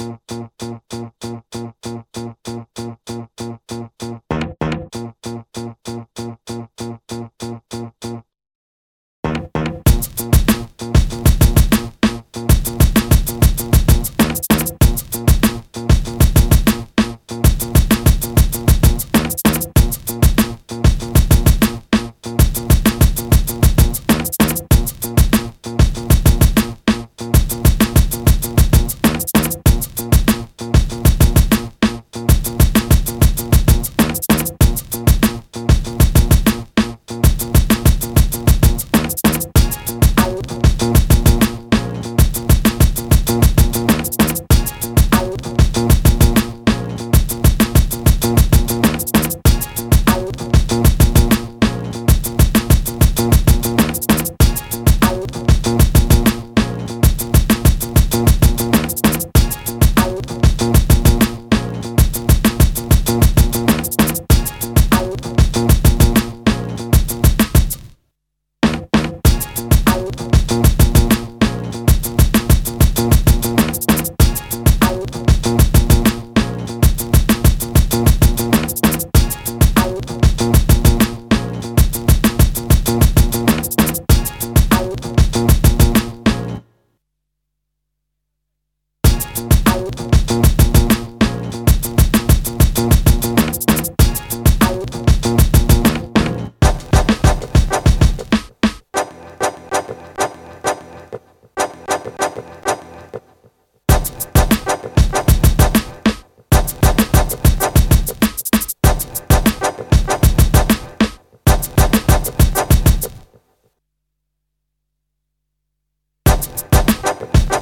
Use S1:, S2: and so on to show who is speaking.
S1: Música happens.